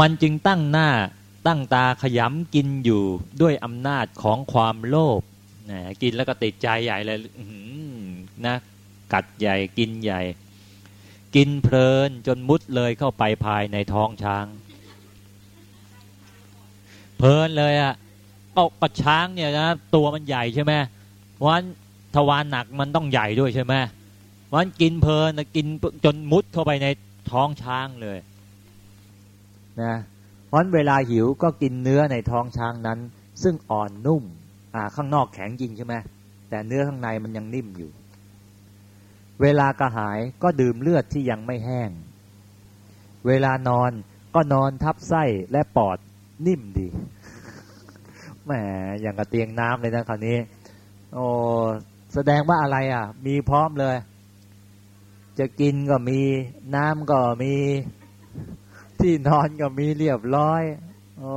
มันจึงตั้งหน้าตั้งตาขยำกินอยู่ด้วยอำนาจของความโลภนะกินแล้วก็ติดใจใหญ่เลยนะกัดใหญ่กินใหญ่ กินเพลินจนมุดเลยเข้าไปภายในท้องช้าง เพลินเลยอะก็ปะช้างเนี่ยนะตัวมันใหญ่ใช่ไหมวันทวารหนักมันต้องใหญ่ด้วยใช่ไหมวันกินเพลินกินจนมุดเข้าไปในท้องช้างเลย นะเพราะเวลาหิวก็กินเนื้อในท้องช้างนั้น ซึ่งอ่อนนุ่มอ่าข้างนอกแข็งจริงใช่ไหมแต่เนื้อข้างในมันยังนิ่มอยู่ เวลากระหายก็ดื่มเลือดที่ยังไม่แห้ง เวลานอนก็นอนทับไส้และปอดนิ่มดีแหมอย่างกระเตียงน้ำเลยนะคราวนี้ โอ้แสดงว่าอะไรอะ มีพร้อมเลย จะกินก็มีน้ำก็มี ที่นอนก็มีเรียบร้อย โอ้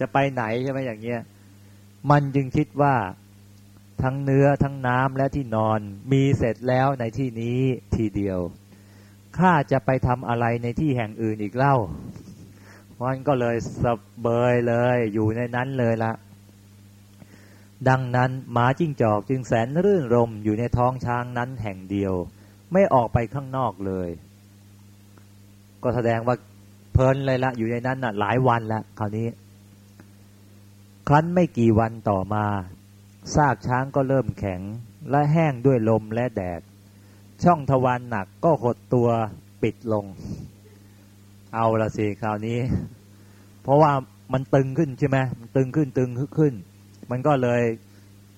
จะไปไหนใช่ไหมอย่างเงี้ย มันจึงคิดว่าทั้งเนื้อทั้งน้ำและที่นอนมีเสร็จแล้วในที่นี้ทีเดียวข้าจะไปทำอะไรในที่แห่งอื่นอีกเล่ามันก็เลยสเบยเลยอยู่ในนั้นเลยละ ดังนั้นหมาจิ้งจอกจึงแสนรื่นรมอยู่ในท้องช้างนั้นแห่งเดียว ไม่ออกไปข้างนอกเลย ก็แสดงว่าเพลินเลยละอยู่ในนั้นน่ะ หลายวันล้วคราวนี้ ครั้นไม่กี่วันต่อมาซากช้างก็เริ่มแข็งและแห้งด้วยลมและแดด ช่องทวารหนักก็หดตัวปิดลง เอาละสิคราวนี้ เพราะว่ามันตึงขึ้นใช่ไหมมันตึงขึ้นตึงขึ้น มันก็เลย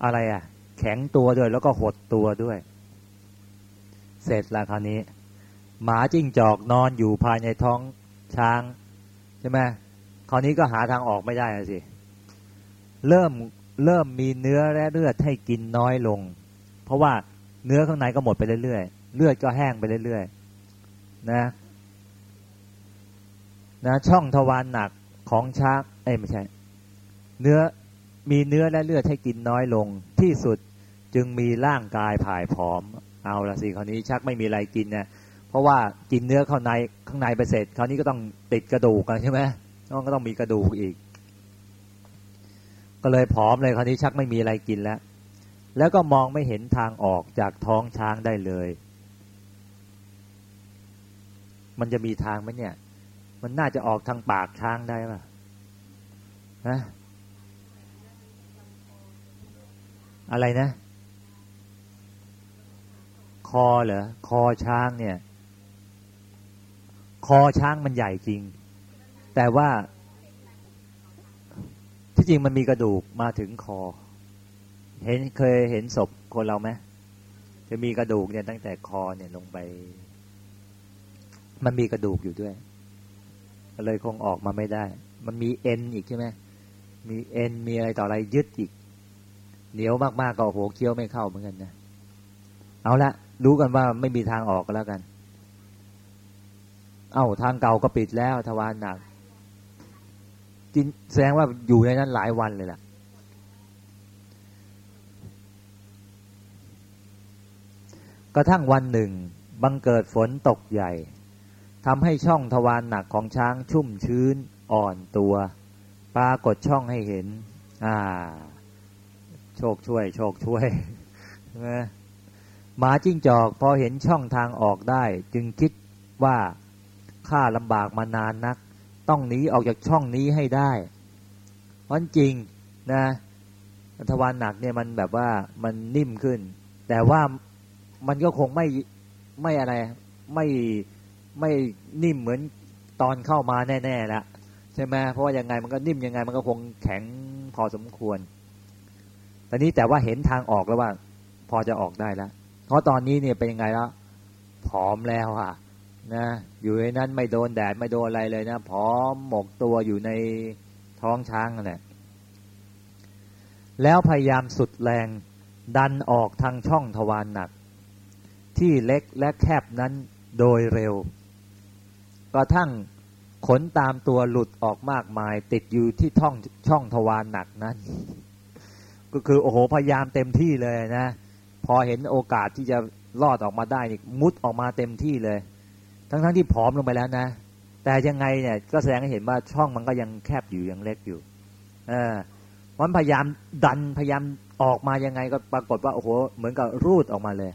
อะไรอะ แข็งตัวด้วยแล้วก็หดตัวด้วย เสร็จแล้วคราวนี้ หมาจิ้งจอกนอนอยู่ภายในท้องช้างใช่ไหมคราวนี้ก็หาทางออกไม่ได้สิเริ่มเริ่มมีเนื้อและเลือดให้กินน้อยลง เพราะว่าเนื้อข้างในก็หมดไปเรื่อยๆเลือดก็แห้งไปเรื่อยๆนะนะช่องทวารหนักของช้างเอ้ไม่ใช่ เนื้อมีเนื้อและเลือดให้กินน้อยลงที่สุดจึงมีร่างกายผายผอม เอาละสิคราวนี้ชักไม่มีอะไรกินเนะี่ย เพราะว่ากินเนื้อข้างในข้างในไปเสร็จคราวนี้ก็ต้องติดกระดูกกันใช่ไหมต้องก็ต้องมีกระดูกอีก ก็เลยผอมเลยคราวนี้ชักไม่มีอะไรกินแล้ว แล้วก็มองไม่เห็นทางออกจากท้องช้างได้เลย มันจะมีทางไหมเนี่ย มันน่าจะออกทางปากช้างได้ป่ะฮะอะไรนะ คอเหรอ คอช้างเนี่ย คอช้างมันใหญ่จริง แต่ว่าที่จริงมันมีกระดูกมาถึงคอ เห็นเคยเห็นศพคนเราไหมจะมีกระดูกเนี่ยตั้งแต่คอเนี่ยลงไป มันมีกระดูกอยู่ด้วย เลยคงออกมาไม่ได้ มันมีเอ็นอีกใช่ไหมมีเอ็นมีอะไรต่ออะไรยึดอีก เหนียวมากๆก็โหเคี้ยวไม่เข้าเหมือนกันนะเอาละรู้กันว่าไม่มีทางออกก็แล้วกัน เอา้าทางเก่าก็ปิดแล้วทวารหนักจินแสดงว่าอยู่ในนั้นหลายวันเลยล่ะ กระทั่งวันหนึ่ง บังเกิดฝนตกใหญ่ทำให้ช่องทวารหนักของช้างชุ่มชื้นอ่อนตัว ปรากฏช่องให้เห็น อ่า โชคช่วย โชคช่วยหมาจิ้งจอกพอเห็นช่องทางออกได้ จึงคิดว่า ข้าลำบากมานานนัก ต้องหนีออกจากช่องนี้ให้ได้เพราะจริงนะทวารหนักเนี่ยมันแบบว่ามันนิ่มขึ้น แต่ว่ามันก็คงไม่ไม่อะไร ไม่ไม่นิ่มเหมือนตอนเข้ามาแน่ๆแล้วใช่ไหมเพราะว่ายังไงมันก็นิ่มยังไง มันก็คงแข็งพอสมควรตอนนี้แต่ว่าเห็นทางออกแล้วว่า พอจะออกได้แล้วเพราะตอนนี้เนี่ยเป็นยังไงแล้วผอมแล้วอะ นะอยู่ในนั้นไม่โดนแดดไม่โดนอะไรเลยนะพร้อมหมกตัวอยู่ในท้องช้างนั่นแหละแล้วพยายามสุดแรงดันออกทางช่องทวารหนัก ที่เล็กและแคบนั้นโดยเร็วกระทั่งขนตามตัวหลุดออกมากมาย ติดอยู่ที่ท่องช่องทวารหนักนั้น ก็คือโอ้โหพยายามเต็มที่เลยนะ พอเห็นโอกาสที่จะรอดออกมาได้นี่มุดออกมาเต็มที่เลย ทั้งๆทที่ผอมลงไปแล้วนะ แต่ยังไงเนี่ยก็แสดงให้เห็นว่าช่องมันก็ยังแคบอยู่ยังเล็กอยู่ เออมันพยายามดันพยายามออกมายังไงก็ปรากฏว่าโอ้โหเหมือนกับรูดออกมาเลย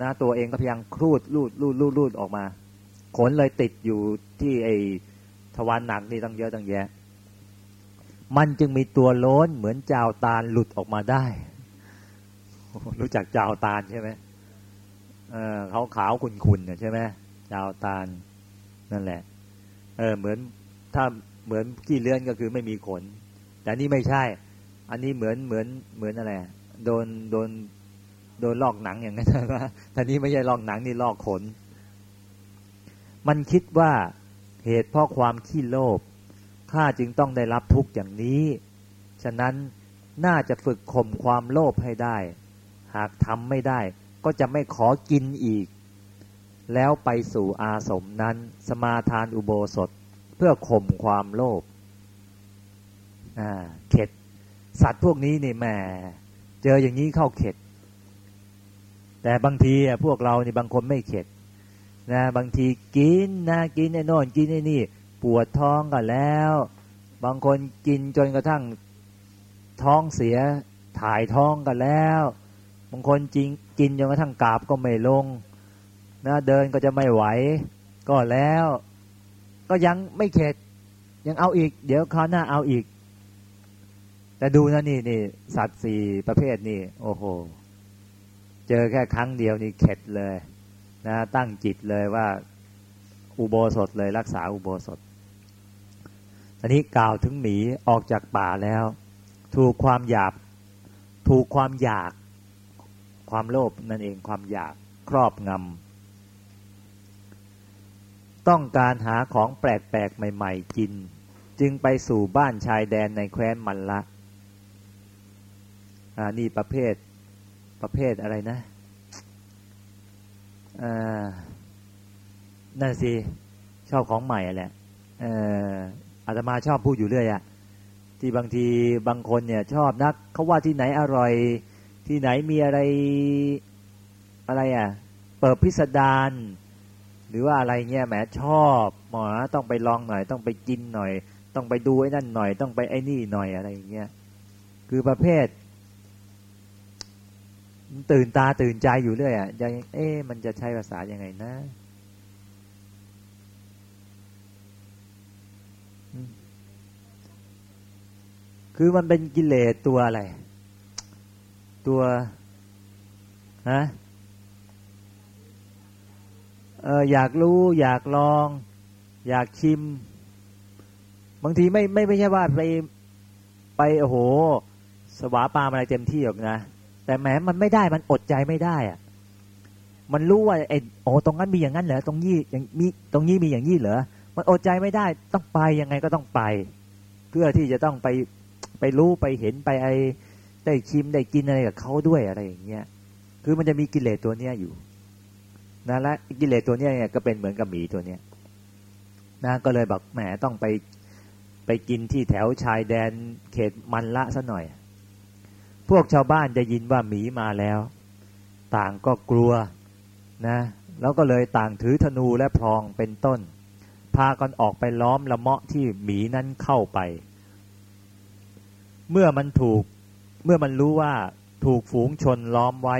นะ ตัวเองก็พยายามครูดรูดรูดรูดรูดออกมา ขนเลยติดอยู่ที่ไอ้ทวารหนักนี่ตั้งเยอะตั้งแยะ มันจึงมีตัวโล้นเหมือนจาวตาลหลุดออกมาได้ รู้จักจาวตาลใช่ไหมเออขาวขาวขุ่นๆใช่ไหม จาวตาลนั่นแหละ เออเหมือนถ้าเหมือนขี้เลื่อนก็คือไม่มีขน แต่นี่ไม่ใช่ อันนี้เหมือนเหมือนเหมือนอะไรโดนโดนโดนลอกหนังอย่างนั้นนะแต่นี้ไม่ใช่ลอกหนังนี่ลอกขน มันคิดว่าเหตุเพราะความขี้โลภข้าจึงต้องได้รับทุกข์อย่างนี้ ฉะนั้นน่าจะฝึกข่มความโลภให้ได้ หากทำไม่ได้ ก็จะไม่ขอกินอีก แล้วไปสู่อาสมนั้น สมาทานอุโบสถเพื่อข่มความโลภเข็ด สัตว์พวกนี้นี่แหมเจออย่างนี้เข้าเข็ด แต่บางทีพวกเรานี่บางคนไม่เข็ดนะบางทีกินนะกินไอ้นอนกินไอ้นี่ ปวดท้องก็แล้ว บางคนกินจนกระทั่งท้องเสียถ่ายท้องกันแล้ว บางคนจริงกินจนกระทั่งกราบก็ไม่ลง นะเดินก็จะไม่ไหว ก็แล้ว ก็ยังไม่เข็ด ยังเอาอีก เดี๋ยวคราวหน้าเอาอีก แต่ดูนะนี่นี่สัตว์สี่ประเภทนี่โอ้โห เจอแค่ครั้งเดียวนี่เข็ดเลย นะตั้งจิตเลยว่า อุโบสถเลยรักษาอุโบสถตอนนี้กล่าวถึงหมีออกจากป่าแล้ว ถูกความอยากถูกความอยาก ความโลภนั่นเองความอยากครอบงำ ต้องการหาของแปลกๆใหม่ ๆ กิน จึงไปสู่บ้านชายแดนในแคว้นมันละอ่านี่ประเภทประเภทอะไรนะอ่านั่นสิชอบของใหม่แหละอาตมาชอบพูดอยู่เรื่อยอะที่บางทีบางคนเนี่ยชอบนักเขาว่าที่ไหนอร่อย ที่ไหนมีอะไรอะไรอะเปิดพิสดาร หรือว่าอะไรเงี้ยแหมชอบหมอต้องไปลองหน่อย ต้องไปกินหน่อย ต้องไปดูไอ้นั่นหน่อย ต้องไปไอ้นี่หน่อยอะไรเงี้ยคือประเภท ตื่นตาตื่นใจอยู่เรื่อยอะยังเอ๊ะมันจะใช้ภาษายังไงนะคือมันเป็นกิเลสตัวอะไร ตัวฮะ อออยากรู้ อยากลอง อยากชิม บางทีไม่ไม่ไม่ใช่ว่าไปไปโอ้โห สวาปามอะไรเต็มที่หรอกนะ แต่แม้มันไม่ได้มันอดใจไม่ได้อะมันรู้ว่าไอ้โอ้ตรงนั้นมีอย่างนั้นเหรอตรงนี้อย่างมีตรงนี้มีอย่างนี้เหรอมันอดใจไม่ได้ต้องไปยังไงก็ต้องไป เพื่อที่จะต้องไปไปรู้ไปเห็นไปไอ้ได้ชิมได้กินอะไรกับเขาด้วยอะไรอย่างเงี้ย คือมันจะมีกิเลสตัวเนี้ยอยู่ นะและกิเลสตัวเนี้ยเนี่ยก็เป็นเหมือนกับหมีตัวเนี้ยนะก็เลยบอกแหมต้องไปไปกินที่แถวชายแดนเขตมันละซะหน่อย พวกชาวบ้านจะยินว่าหมีมาแล้ว ต่างก็กลัวนะแล้วก็เลยต่างถือธนูและพรองเป็นต้น พากันออกไปล้อมละเมาะที่หมีนั้นเข้าไป เมื่อมันถูกเมื่อมันรู้ว่าถูกฝูงชนล้อมไว้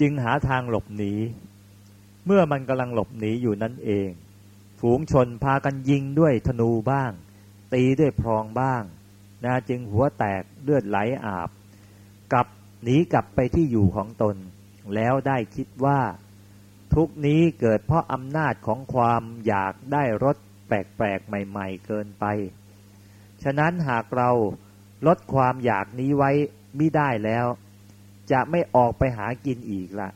จึงหาทางหลบหนี เมื่อมันกำลังหลบหนีอยู่นั่นเอง ฝูงชนพากันยิงด้วยธนูบ้าง ตีด้วยพรองบ้างนะจึงหัวแตกเลือดไหลอาบ กลับหนีกลับไปที่อยู่ของตน แล้วได้คิดว่า ทุกนี้เกิดเพราะอำนาจของความอยากได้รสแปลกๆใหม่ ๆ เกินไป ฉะนั้นหากเราลดความอยากนี้ไว้ไม่ได้แล้ว จะไม่ออกไปหากินอีกละ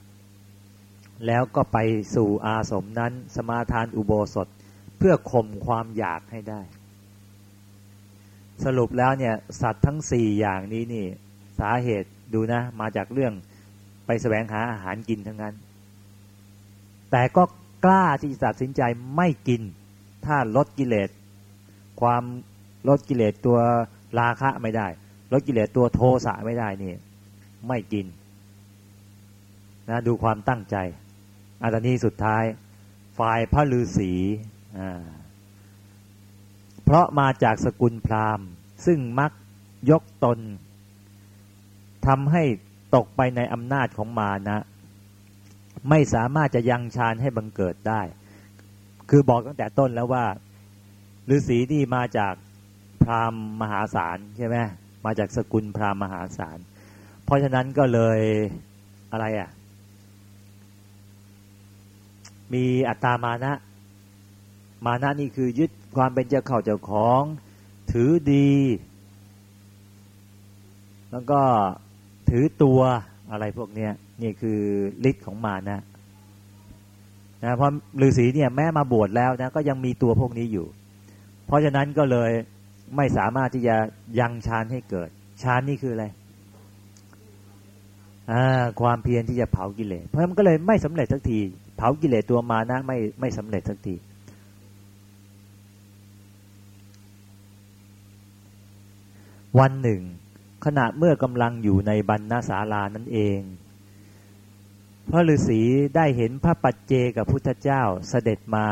แล้วก็ไปสู่อาสมนั้นสมาทานอุโบสถเพื่อข่มความอยากให้ได้ สรุปแล้วเนี่ยสัตว์ทั้งสี่อย่างนี้นี่สาเหตุดูนะ มาจากเรื่องไปแสวงหาอาหารกินทั้งนั้น แต่ก็กล้าที่จะตัดสินใจไม่กิน ถ้าลดกิเลส ความลดกิเลสตัวราคะไม่ได้ ลดกิเลสตัวโทสะไม่ได้นี่ ไม่กินนะดูความตั้งใจอันนี้สุดท้าย ฝ่ายพระฤาษีเพราะมาจากสกุลพราหมณ์ ซึ่งมักยกตนทำให้ตกไปในอำนาจของมานะ ไม่สามารถจะยังฌานให้บังเกิดได้ คือบอกตั้งแต่ต้นแล้วว่าฤาษีที่มาจากพราหมณ์มหาศาลใช่ไหมมาจากสกุลพราหมณ์มหาศาล เพราะฉะนั้นก็เลยอะไรอะ่ะ มีอัตตามานะ มานะนี่คือยึดความเป็นเจ้าเข้าเจ้าของ ถือดี แล้วก็ถือตัวอะไรพวกเนี้ยนี่คือฤทธิ์ของมานะนะเพราะฤาษีเนี่ยแม้มาบวชแล้วนะก็ยังมีตัวพวกนี้อยู่ เพราะฉะนั้นก็เลยไม่สามารถที่จะยังฌานให้เกิดฌานนี่คืออะไร ความเพียรที่จะเผากิเลสเพราะมันก็เลยไม่สำเร็จสักที เผากิเลสตัวมานะไม่ไม่สำเร็จสักทีวันหนึ่ง ขณะเมื่อกำลังอยู่ในบรรณาศาลานั่นเอง พระฤาษีได้เห็นพระปัจเจกับพุทธเจ้าเสด็จมา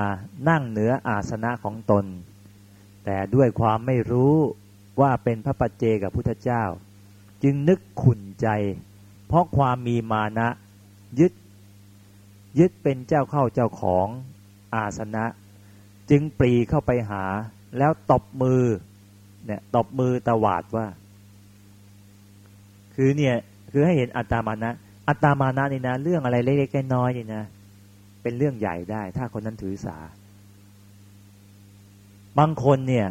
นั่งเหนืออาสนะของตน แต่ด้วยความไม่รู้ว่าเป็นพระปัจเจกับพุทธเจ้า จึงนึกขุนใจ เพราะความมีมานะ ยึด ยึดเป็นเจ้าเข้าเจ้าของอาสนะ จึงปรีเข้าไปหา แล้วตบมือเนี่ยตบมือตวาดว่า คือเนี่ยคือให้เห็นอัตตามานะ อัตตามานะนี่นะ เรื่องอะไรเล็กๆน้อยๆนี่นะ เป็นเรื่องใหญ่ได้ ถ้าคนนั้นถือสา บางคนเนี่ย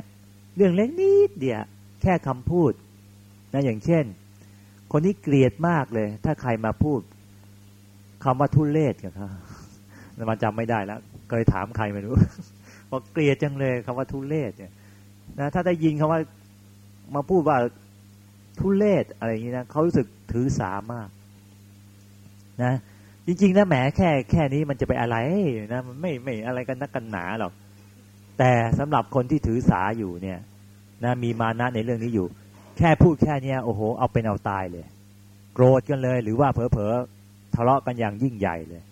เรื่องเล็กนิดเดียวแค่คำพูดนะอย่างเช่น คนที่เกลียดมากเลย ถ้าใครมาพูดคำว่าทุเลศกับเขามันจำไม่ได้แล้วเคยถามใครไม่รู้บอกเกลียดจังเลยคำว่าทุเลศเนี่ยนะถ้าได้ยินคำว่ามาพูดว่าทุเลศอะไรอย่างนี้นะเขารู้สึกถือสามาก นะ จริง ๆ นะแหมแค่แค่นี้มันจะไปอะไรนะมันไม่ไม่อะไรกันนักกันหนาหรอกแต่สำหรับคนที่ถือสาอยู่เนี่ย นะ มีมานะในเรื่องนี้อยู่ แค่พูดแค่เนี้ยโอ้โห เอาเป็นเอาตายเลย โกรธกันเลย หรือว่าเผลอๆทะเลาะกันอย่างยิ่งใหญ่เลย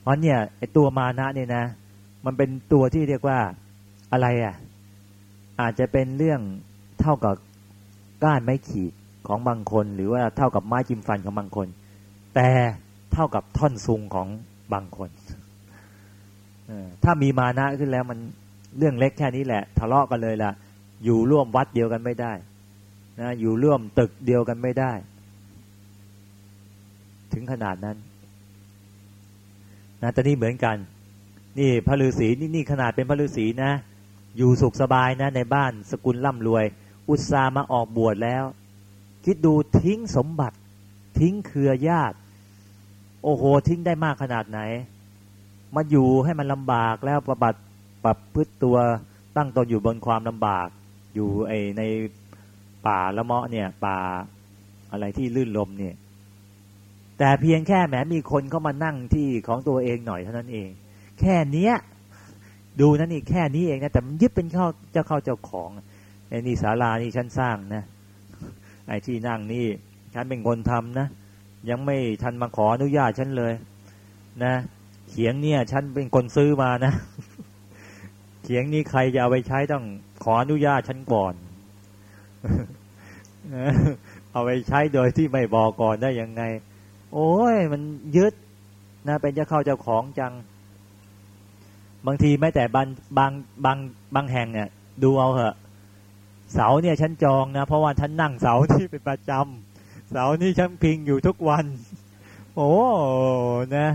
เพราะเนี่ยไอตัวมานะเนี่ยนะ มันเป็นตัวที่เรียกว่าอะไรอะ อาจจะเป็นเรื่องเท่ากับก้านไม้ขีดของบางคน หรือว่าเท่ากับไม้จิ้มฟันของบางคน แต่เท่ากับท่อนซุงของบางคนถ้ามีมานะขึ้นแล้วมันเรื่องเล็กแค่นี้แหละ ทะเลาะกันเลยล่ะ อยู่ร่วมวัดเดียวกันไม่ได้ นะอยู่ร่วมตึกเดียวกันไม่ได้ ถึงขนาดนั้นนะตอนนี้เหมือนกัน นี่พระฤาษีนี่นี่ขนาดเป็นพระฤาษีนะ อยู่สุขสบายนะ ในบ้านสกุลร่ำรวย อุตส่าห์มาออกบวชแล้ว คิดดูทิ้งสมบัติ ทิ้งเครือญาติ โอ้โห ทิ้งได้มากขนาดไหน มาอยู่ให้มันลำบากแล้วประบัติปรับพฤติตัวตั้งตนอยู่บนความลำบาก อยู่ไอใน ป่าละเมาะเนี่ย ป่าอะไรที่ลื่นลมเนี่ย แต่เพียงแค่แหมมีคนเข้ามานั่งที่ของตัวเองหน่อยเท่านั้นเอง แค่เนี้ย ดูนั่นนี่แค่นี้เองนะแต่มันยึดเป็นเข้าเจ้าเข้าเจ้าของไอ้นี่ศาลานี่ฉันสร้างนะไอ้ที่นั่งนี่ฉันเป็นคนทำนะยังไม่ทันมาขออนุญาตฉันเลย นะเขียงเนี่ยฉันเป็นคนซื้อมานะเขียงนี้ใครจะเอาไปใช้ต้องขออนุญาตฉันก่อน เอาไปใช้โดยที่ไม่บอกก่อนได้ยังไง โอ้ยมันยึดนะเป็นเจ้าเข้าเจ้าของจัง บางทีแม้แต่บางบางบางบางแห่งเนี่ย ดูเอาเหอะ เสาเนี่ยฉันจองนะ เพราะว่าฉันนั่งเสาที่เป็นประจำเสานี้ฉันพิงอยู่ทุกวัน โอ้นะ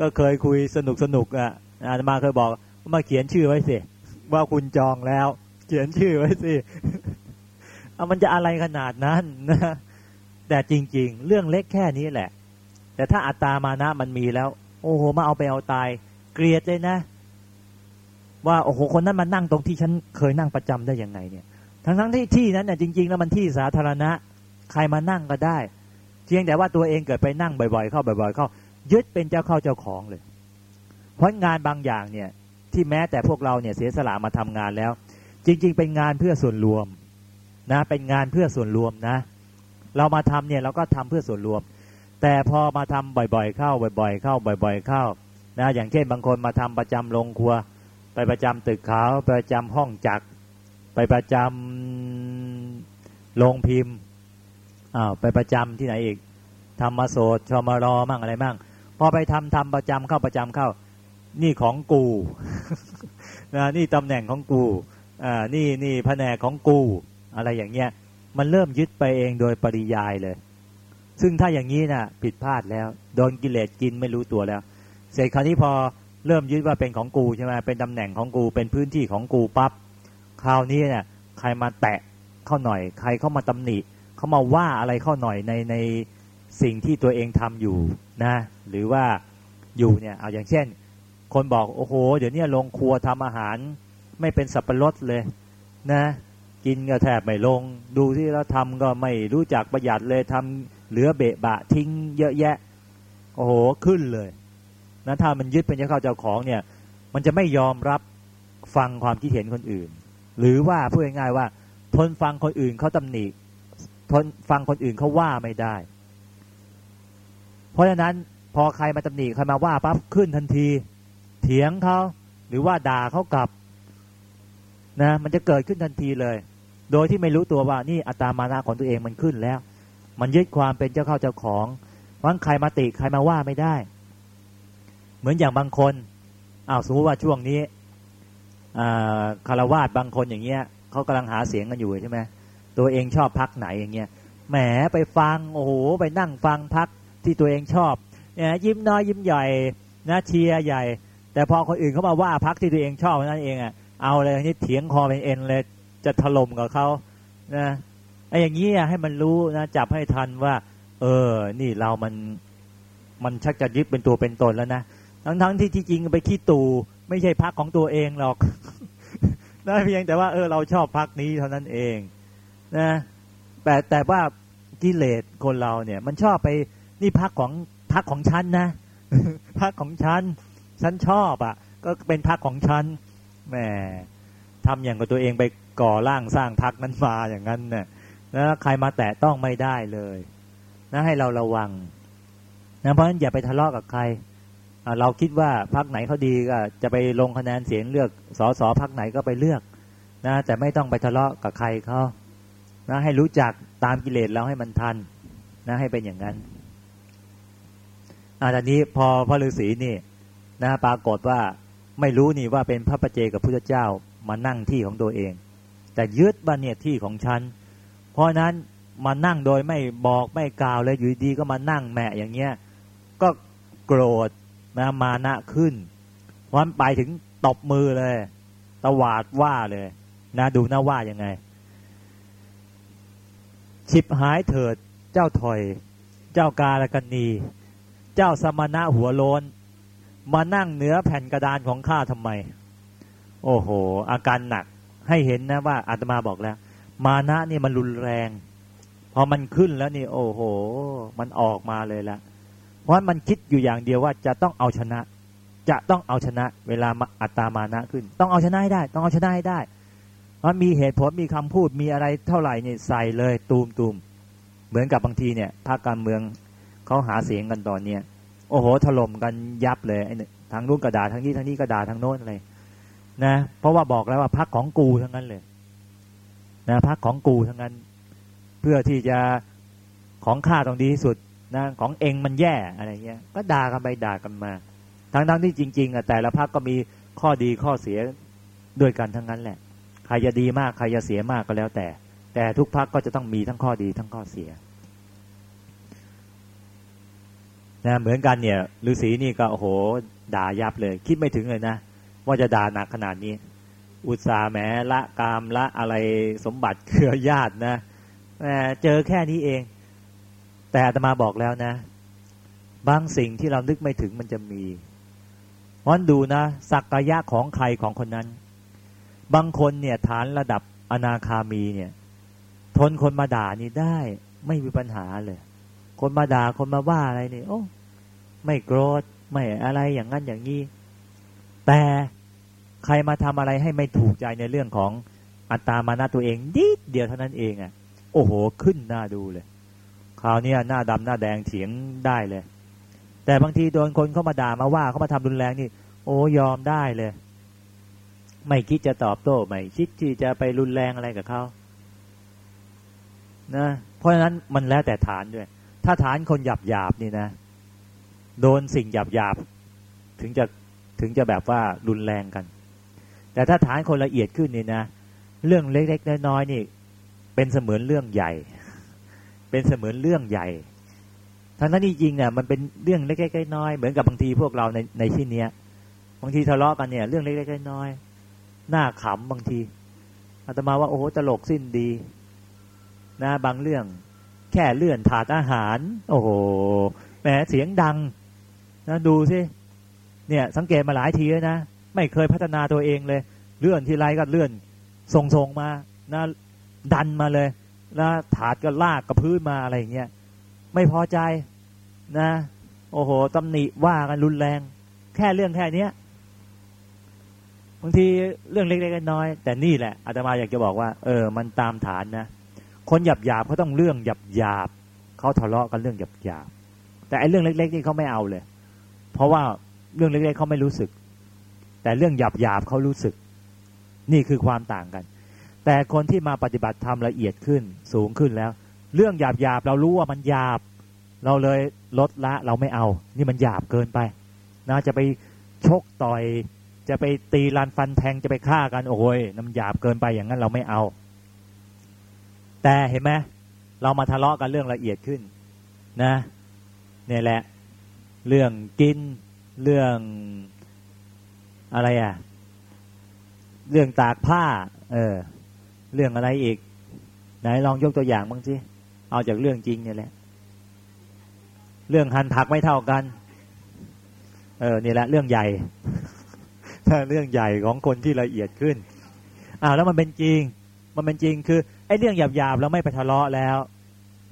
ก็เคยคุยสนุกสนุกอะอาตมาเคยบอกมาเขียนชื่อไว้สิว่าคุณจองแล้ว เขียนชื่อไว้สิ เอามันจะอะไรขนาดนั้นนะแต่จริง ๆ เรื่องเล็กแค่นี้แหละ แต่ถ้าอัตตามานะมันมีแล้ว โอ้โหมาเอาไปเอาตาย เกลียดเลยนะ ว่าโอ้โหคนนั้นมานั่งตรงที่ฉันเคยนั่งประจำได้ยังไงเนี่ย ทั้งทั้งที่ที่นั้นเนี่ยจริง ๆ แล้วมันที่สาธารณะ ใครมานั่งก็ได้ เพียงแต่ว่าตัวเองเกิดไปนั่งบ่อย ๆ เข้าบ่อย ๆ เข้า ยึดเป็นเจ้าเข้าเจ้าของเลย เพราะงานบางอย่างเนี่ย ที่แม้แต่พวกเราเนี่ยเสียสละมาทำงานแล้ว จริง ๆ เป็นงานเพื่อส่วนรวม นะเป็นงานเพื่อส่วนรวมนะ เรามาทำเนี่ยเราก็ทำเพื่อส่วนรวม แต่พอมาทำบ่อย ๆ เข้าบ่อย ๆ เข้าบ่อย ๆ เข้านะอย่างเช่นบางคนมาทำประจำลงครัว ไปประจำตึกขาวประจำห้องจักร ไปประจำโรงพิมพ์อ้าวไปประจำที่ไหนอีกธรรมโสดชมรอมั่งอะไรมั่งพอไปทำทำประจำเข้าประจำเข้า นี่ของกูนะนี่ตำแหน่งของกูอ่านี่นี่แผนกของกู อะไรอย่างเงี้ย มันเริ่มยึดไปเองโดยปริยายเลย ซึ่งถ้าอย่างนี้นะ่ะผิดพลาดแล้ว โดนกิเลสกินไม่รู้ตัวแล้ว เสร็จคราวนี้พอเริ่มยึดว่าเป็นของกูใช่ไหมเป็นตำแหน่งของกูเป็นพื้นที่ของกูปับ๊บคราวนี้เนี่ยใครมาแตะเข้าหน่อย ใครเข้ามาตำหนิเข้ามาว่าอะไรเข้าหน่อยในในสิ่งที่ตัวเองทำอยู่นะ หรือว่าอยู่เนี่ยเอาอย่างเช่น คนบอกโอ้โห เดี๋ยวนี้ลงครัวทำอาหาร ไม่เป็นสับปะรดเลยนะ กินก็แทบไม่ลง ดูที่เราทำก็ไม่รู้จักประหยัดเลยทำเหลือเบะบะทิ้งเยอะแยะ โอ้โหขึ้นเลยนะถ้ามันยึดเป็นเจ้าข้าเจ้าของเนี่ย มันจะไม่ยอมรับฟังความคิดเห็นคนอื่น หรือว่าพูดง่ายๆว่า ทนฟังคนอื่นเขาตำหนิทนฟังคนอื่นเขาว่าไม่ได้ เพราะฉะนั้นพอใครมาตำหนิใครมาว่าปั๊บขึ้นทันที เถียงเขาหรือว่าด่าเขากลับ นะมันจะเกิดขึ้นทันทีเลย โดยที่ไม่รู้ตัวว่านี่อัตามานะของตัวเองมันขึ้นแล้ว มันยึดความเป็นเจ้าเข้าเจ้าของวังใครมาติใครมาว่าไม่ได้ เหมือนอย่างบางคนอ้าวสมมติว่าช่วงนี้คารวาสบางคนอย่างเงี้ยเขากำลังหาเสียงกันอยู่ใช่ไหมตัวเองชอบพักไหนอย่างเงี้ยแหมไปฟังโอ้โหไปนั่งฟังพักที่ตัวเองชอบเนี่ยยิ้มน้อยยิ้มใหญ่นะเชียร์ใหญ่ แต่พอคนอื่นเขามาว่าพักที่ตัวเองชอบนั่นเองอะ เอาเลยนี่เถียงคอเป็นเอ็นเลยจะถล่มกับเขานะไอ้อย่างนี้ให้มันรู้นะจับให้ทันว่า เออ นี่เรามันมันชักจะยึดเป็นตัวเป็นตนแล้วนะทั้งทั้งที่ที่จริงไปขี้ตู่ไม่ใช่พักของตัวเองหรอกนะเพียงแต่ว่าเออเราชอบพักนี้เท่านั้นเองนะแต่แต่ว่ากิเลสคนเราเนี่ย มันชอบไปนี่พักของพักของฉันนะพักของฉันฉันชอบอะ่ะ ก็เป็นพักของฉัน แหมทำอย่างกับตัวเองไปก่อร่างสร้างพักนั้นมาอย่างนั้นเนี่ยแล้วใครมาแตะต้องไม่ได้เลยนะให้เราระวังนะเพราะฉะนั้นอย่าไปทะเลาะกับใคร เราคิดว่าพักไหนเขาดีก็จะไปลงคะแนนเสียงเลือกสอสอพักไหนก็ไปเลือกนะแต่ไม่ต้องไปทะเลาะกับใครเขานะให้รู้จักตามกิเลสเราให้มันทันนะให้เป็นอย่างนั้นอาตอนนี้พอพระฤาษีนี่นะปรากฏว่า ไม่รู้นี่ว่าเป็นพระประเจกับพุทธเจ้ามานั่งที่ของตัวเอง แต่ยึดบ้านเนี่ยที่ของฉัน เพราะนั้นมานั่งโดยไม่บอกไม่กล่าวเลยอยู่ดีก็มานั่งแม่อย่างเงี้ยก็โกรธนะมานะขึ้นวันไปถึงตบมือเลยตวาดว่าเลย นะดูนะว่ายังไงฉิบหายเถิดเจ้าถอย เจ้ากาลกันนี เจ้าสมณะหัวโลน มานั่งเหนือแผ่นกระดานของข้าทำไม โอ้โห อาการหนักให้เห็นนะว่าอาตมาบอกแล้ว มานะนี่มันรุนแรง พอมันขึ้นแล้วนี่ โอ้โห มันออกมาเลยละเพราะมันคิดอยู่อย่างเดียวว่าจะต้องเอาชนะ จะต้องเอาชนะ เวลาอัตตามานะขึ้น ต้องเอาชนะให้ได้ ต้องเอาชนะให้ได้มันมีเหตุผลมีคำพูดมีอะไรเท่าไหร่เนี่ยใส่เลยตูมตูมเหมือนกับบางทีเนี่ยภาคการเมืองเขาหาเสียงกันตอนเนี้ย โอ้โหถล่มกันยับเลยไอ้ทางนู้นกระดาษทางนี้ทางนี้กระดาษทางโน้นอะไรนะเพราะว่าบอกแล้วว่าพักของกูทั้งนั้นเลยนะพักของกูทั้งนั้น เพื่อที่จะของข้าตรงดีที่สุดนะของเองมันแย่อะไรเงี้ย ก็ด่ากันไปด่ากันมาทั้งทั้งที่จริง ๆอะแต่ละพักก็มีข้อดีข้อเสียด้วยกันทั้งนั้นแหละ ใครจะดีมากใครจะเสียมากก็แล้วแต่ แต่ทุกพักก็จะต้องมีทั้งข้อดีทั้งข้อเสีย นะเหมือนกันเนี่ยฤาษีนี่ก็โอ้โหด่ายับเลย คิดไม่ถึงเลยนะ ว่าจะด่าหนักขนาดนี้ อุตสาแหมละกามละอะไรสมบัติเครือญาตินะเจอแค่นี้เอง แต่อาตมาบอกแล้วนะ บางสิ่งที่เรานึกไม่ถึงมันจะมีวันดูนะสักยะของใครของคนนั้น บางคนเนี่ยฐานระดับอนาคามีเนี่ย ทนคนมาด่านี่ได้ ไม่มีปัญหาเลย คนมาด่าคนมาว่าอะไรนี่โอ้ ไม่โกรธไม่อะไรอย่างนั้นอย่างนี้ แต่ใครมาทำอะไรให้ไม่ถูกใจในเรื่องของอัตตามานะตัวเองนิดเดียวเท่านั้นเองอะ่ะ โอ้โหขึ้นหน้าดูเลยคราวนี้หน้าดำหน้าแดงเถียงได้เลย แต่บางทีโดนคนเข้ามาด่ามาว่าเขามาทำรุนแรงนี่ โอ้ยอมได้เลย ไม่คิดจะตอบโต้ไม่คิดที่จะไปรุนแรงอะไรกับเขานะเพราะฉะนั้นมันแล้วแต่ฐานด้วย ถ้าฐานคนหยาบหยาบนี่นะ โดนสิ่งหยาบหยาบถึงจะถึงจะแบบว่ารุนแรงกัน แต่ถ้าฐานคนละเอียดขึ้นนี่นะ เรื่องเล็กๆน้อยๆนี่ เป็นเสมือนเรื่องใหญ่ เป็นเสมือนเรื่องใหญ่ทั้งนั้นจริงๆเนี่ยมันเป็นเรื่องเล็กๆน้อยๆเหมือนกับบางทีพวกเราในในที่เนี้ยบางทีทะเลาะกันเนี่ย เรื่องเล็กๆน้อยๆหน้าขำบางทีอาตมาว่าโอ้โหตลกสิ้นดี นะบางเรื่อง แค่เลื่อนถาดอาหาร โอ้โหแหมเสียงดัง นะดูสิเนี่ย สังเกตมาหลายทีแล้วนะไม่เคยพัฒนาตัวเองเลย เลื่อนทีไรก็เลื่อนส่งๆมานะดันมาเลย แล้วถาดก็ลากกระพื้นมาอะไรอย่างเงี้ยไม่พอใจนะ โอ้โหตำหนิว่ากันรุนแรง แค่เรื่องแค่เนี้ยบางทีเรื่องเล็กๆน้อยแต่นี่แหละอาตมาอยากจะบอกว่า เออ มันตามฐานนะคนหยาบหยาบเขาต้องเรื่องหยาบหยาบเขาทะเลาะกันเรื่องหยาบหยาบแต่ไอ้เรื่องเล็ก ๆ นี่เขาไม่เอาเลย เพราะว่าเรื่องเล็กๆเขาไม่รู้สึก แต่เรื่องหยาบหยาบเขารู้สึก นี่คือความต่างกัน แต่คนที่มาปฏิบัติธรรมละเอียดขึ้นสูงขึ้นแล้ว เรื่องหยาบหยาบเรารู้ว่ามันหยาบ เราเลยลดละเราไม่เอา นี่มันหยาบเกินไปนะจะไปชกต่อย จะไปตีลานฟันแทงจะไปฆ่ากันโอ้ยน้ำหยาบเกินไปอย่างนั้นเราไม่เอา แต่เห็นไหมเรามาทะเลาะกันเรื่องละเอียดขึ้นนะเนี่ยแหละ เรื่องกิน เรื่องอะไรอะ เรื่องตากผ้า เออ เรื่องอะไรอีก ไหนลองยกตัวอย่างบ้างสิเอาจากเรื่องจริงเนี่ยแหละ เรื่องหันผักไม่เท่ากัน เออนี่แหละ เรื่องใหญ่ ถ้าเรื่องใหญ่ของคนที่ละเอียดขึ้นอ้าวแล้วมันเป็นจริง มันเป็นจริงคือไอ้เรื่องหยาบๆเราไม่ไปทะเลาะแล้ว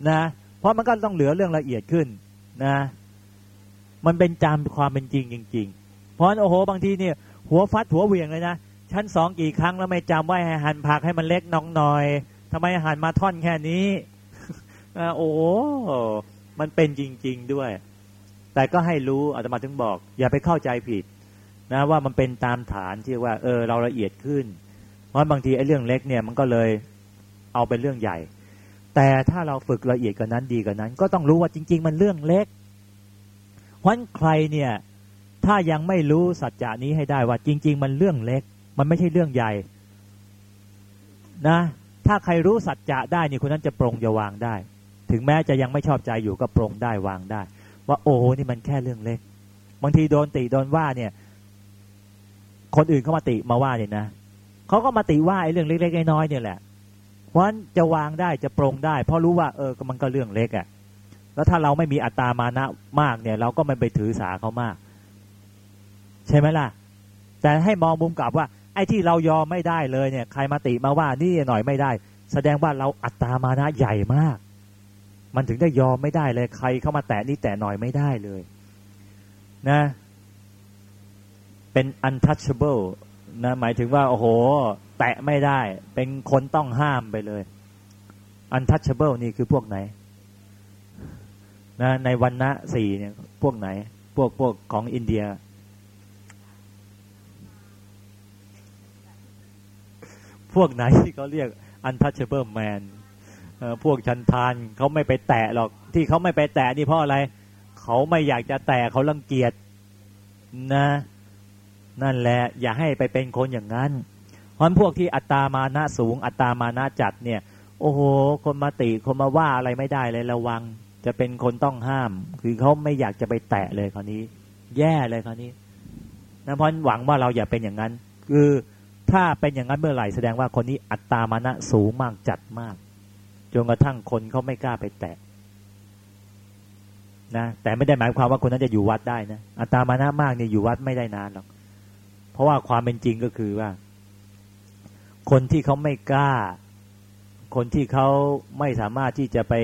นะ เพราะมันก็ต้องเหลือเรื่องละเอียดขึ้น นะ มันเป็นจำความเป็นจริงจริงๆ เพราะโอ้โหบางทีเนี่ยหัวฟัดหัวเวียงเลยนะชั้นสองกี่ครั้งแล้วไม่จำว่าให้หั่นผักให้มันเล็กน้องหน่อยทำไมหั่นมาท่อนแค่นี้โอ้มันเป็นจริง ๆด้วย แต่ก็ให้รู้อาตมาถึงบอก อย่าไปเข้าใจผิดนะว่ามันเป็นตามฐานที่ว่า เออ เราละเอียดขึ้น เพราะบางทีไอ้เรื่องเล็กเนี่ยมันก็เลยเอาเป็นเรื่องใหญ่ แต่ถ้าเราฝึกละเอียดกว่านั้นดีกว่านั้น ก็ต้องรู้ว่าจริง ๆ มันเรื่องเล็ก ราะใครเนี่ยถ้ายังไม่รู้สัจจะนี้ให้ได้ว่าจริง ๆ มันเรื่องเล็ก มันไม่ใช่เรื่องใหญ่นะ ถ้าใครรู้สัจจะได้นี่คนนั้นจะปรงจะวางได้ ถึงแม้จะยังไม่ชอบใจอยู่ก็ปรงได้วางได้ ว่าโอ้นี่มันแค่เรื่องเล็ก บางทีโดนติโดนว่าเนี่ย คนอื่นเขามาติมาว่าเนี่ยนะเขาก็มาติว่าไอ้เรื่องเล็กๆน้อยๆเนี่ยแหละเพราะฉะนั้นจะวางได้จะปรงได้ เพราะรู้ว่าเออมันก็เรื่องเล็กอะ่ะ แล้วถ้าเราไม่มีอัตตามานะมากเนี่ย เราก็ไม่ไปถือสาเขามาก ใช่ไหมล่ะ แต่ให้มองมุมกลับว่า ไอ้ที่เรายอมไม่ได้เลยเนี่ย ใครมาติมาว่านี่หน่อยไม่ได้ แสดงว่าเราอัตตามานะใหญ่มาก มันถึงได้ยอมไม่ได้เลยใครเข้ามาแตะนี่แตะหน่อยไม่ได้เลย นะ เป็น untouchable นะหมายถึงว่า โอ้โห แตะไม่ได้ เป็นคนต้องห้ามไปเลย untouchable นี่คือพวกไหน นะในวันนะสี่เนี่ยพวกไหน พวกพวกของอินเดีย พวกไหนที่เขาเรียก untouchable man พวกชันทานเขาไม่ไปแตะหรอก ที่เขาไม่ไปแตะนี่เพราะอะไร เขาไม่อยากจะแตะเขาลังเกียจนะ นั่นแหละ อย่าให้ไปเป็นคนอย่างนั้นเพราะพวกที่อัตตามานะสูง อัตตามานะจัดเนี่ย โอ้โห คนมาติคนมาว่าอะไรไม่ได้เลยระวัง จะเป็นคนต้องห้าม คือเขาไม่อยากจะไปแตะเลยคราวนี้ แย่เลยคราวนี้นะเพราะหวังว่าเราอย่าเป็นอย่างนั้น คือถ้าเป็นอย่างนั้นเมื่อไหร่แสดงว่าคนนี้อัตตามานะสูงมากจัดมากจนกระทั่งคนเขาไม่กล้าไปแตะนะแต่ไม่ได้หมายความว่าคนนั้นจะอยู่วัดได้นะอัตามานะมากเนี่ยอยู่วัดไม่ได้นานหรอกเพราะว่าความเป็นจริงก็คือว่า คนที่เขาไม่กล้า คนที่เขาไม่สามารถที่จะไป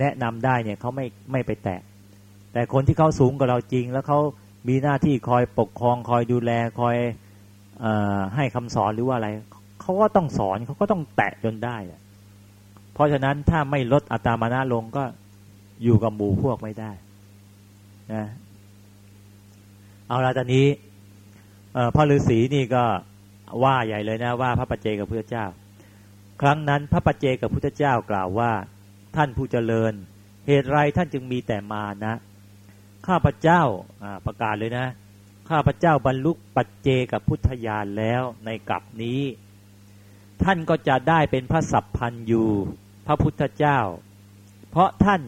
แนะนำได้เนี่ยเขาไม่ไม่ไปแตะ แต่คนที่เขาสูงกว่าเราจริง แล้วเขามีหน้าที่คอยปกครองคอยดูแลคอยอให้คำสอนหรือว่าอะไรเขาก็ต้องสอนเขาก็ต้องแตะจนได้เพราะฉะนั้นถ้าไม่ลดอัตามานะลงก็อยู่กับหมู่พวกไม่ได้นะเอาละตอนนี้พ่อฤาษีนี่ก็ว่าใหญ่เลยนะว่าพระปัจเจกับพระเจ้า ครั้งนั้นพระปัจเจกับพุทธเจ้ากล่าวว่า ท่านผู้เจริญ เหตุไรท่านจึงมีแต่มานะ ข้าพเจ้าประกาศเลยนะ ข้าพเจ้าบรรลุปัจเจกับพุทธญาณแล้วในกลับนี้ ท่านก็จะได้เป็นพระสัพพันยูพระพุทธเจ้า เพราะท่าน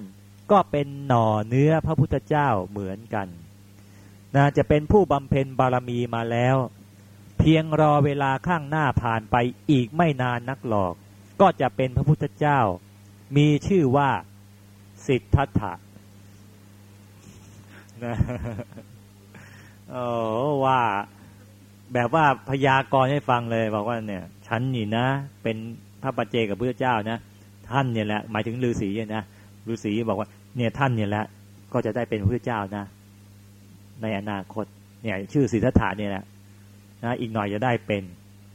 ก็เป็นหน่อเนื้อพระพุทธเจ้าเหมือนกันนะจะเป็นผู้บำเพ็ญบารมีมาแล้ว เพียงรอเวลาข้างหน้าผ่านไปอีกไม่นานนักหรอก ก็จะเป็นพระพุทธเจ้า มีชื่อว่าสิทธัตถะนะโอ้ว่าแบบว่าพยากรณ์ให้ฟังเลยบอกว่าเนี่ยฉันนี่นะ เป็นพระปัจเจกับพระเจ้านะ ท่านเนี่ยแหละหมายถึงฤาษีเนี่ยนะฤาษีบอกว่า เนี่ยท่านเนี่ยแหละก็จะได้เป็นพระเจ้านะ ในอนาคต เนี่ย ชื่อสิทธัตถะเนี่ยแหละนะอีกหน่อยจะได้เป็น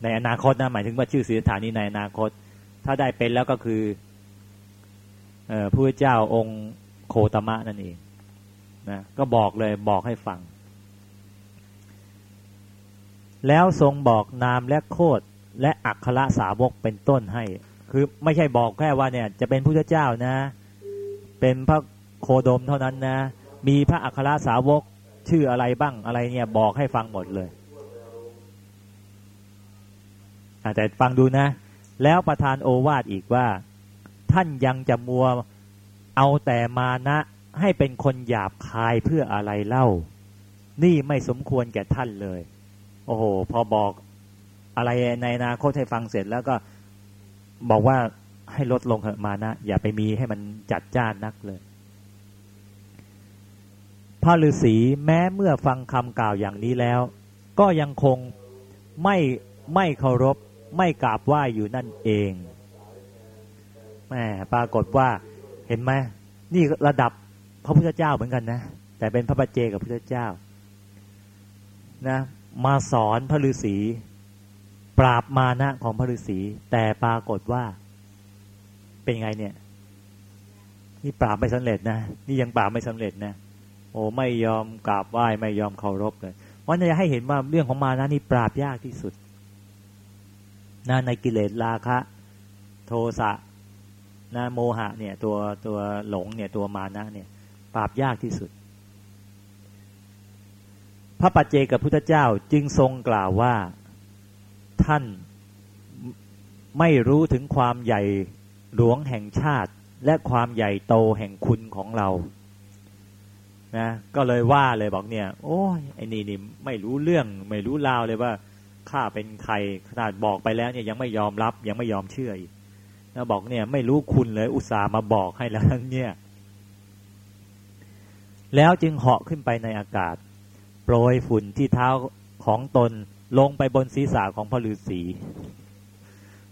ในอนาคตนะหมายถึงว่าชื่อสิทธัตถานี้ในอนาคต ถ้าได้เป็นแล้วก็คือ พระเจ้าองค์โคตมะนั่นเองนะก็บอกเลยบอกให้ฟัง แล้วทรงบอกนามและโคดและอักขระสาวกเป็นต้นให้ คือไม่ใช่บอกแค่ว่าเนี่ยจะเป็นพระเจ้านะ เป็นพระโคดมเท่านั้นนะ มีพระอัคระสาวกชื่ออะไรบ้างอะไรเนี่ยบอกให้ฟังหมดเลยแต่ฟังดูนะ แล้วประธานโอวาทอีกว่า ท่านยังจะมัวเอาแต่มานะให้เป็นคนหยาบคายเพื่ออะไรเล่า นี่ไม่สมควรแก่ท่านเลย โอ้โห พอบอกอะไรในอนาคตให้ฟังเสร็จแล้วก็บอกว่าให้ลดลงเถอะมานะ อย่าไปมีให้มันจัดจ้านนักเลยพระฤาษีแม้เมื่อฟังคำกล่าวอย่างนี้แล้ว ก็ยังคงไม่ไม่เคารพไม่กราบไหว้อยู่นั่นเอง แหมปรากฏว่าเห็นไหมนี่ระดับพระพุทธเจ้าเหมือนกันนะ แต่เป็นพระปัจเจกับพระพุทธเจ้านะมาสอนพระฤาษีปราบมานะของพระฤาษีแต่ปรากฏว่า เป็นไงเนี่ย นี่ปราบไม่สำเร็จนะนี่ยังปราบไม่สำเร็จนะโอ้ไม่ยอมกราบไหว้ไม่ยอมเคารพเลยวันนี้จะให้เห็นว่าเรื่องของมานะนี่ปราบยากที่สุดนะในกิเลสราคะ โทสะ นะโมหะเนี่ยตัวตัวหลงเนี่ยตัวมานะเนี่ยปราบยากที่สุด พระปัจเจกับพุทธเจ้าจึงทรงกล่าวว่าท่านไม่รู้ถึงความใหญ่หลวงแห่งชาติ และความใหญ่โตแห่งคุณของเรานะก็เลยว่าเลยบอกเนี่ย โอ้ยไอ้นี่นี่ไม่รู้เรื่องไม่รู้ราวเลยว่าข้าเป็นใครขนาดบอกไปแล้วเนี่ยยังไม่ยอมรับยังไม่ยอมเชื่ออีก นะบอกเนี่ย ไม่รู้คุณเลย อุตส่าห์มาบอกให้แล้วเนี่ย แล้วจึงเหาะขึ้นไปในอากาศ โปรยฝุ่นที่เท้าของตนลงไปบนศีรษะของพระฤาษี